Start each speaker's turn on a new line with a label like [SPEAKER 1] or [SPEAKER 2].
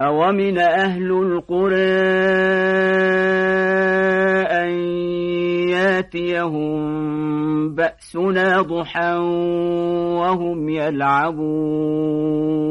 [SPEAKER 1] أومن أهل القرى أن ياتيهم بأسنا ضحى وهم يلعبون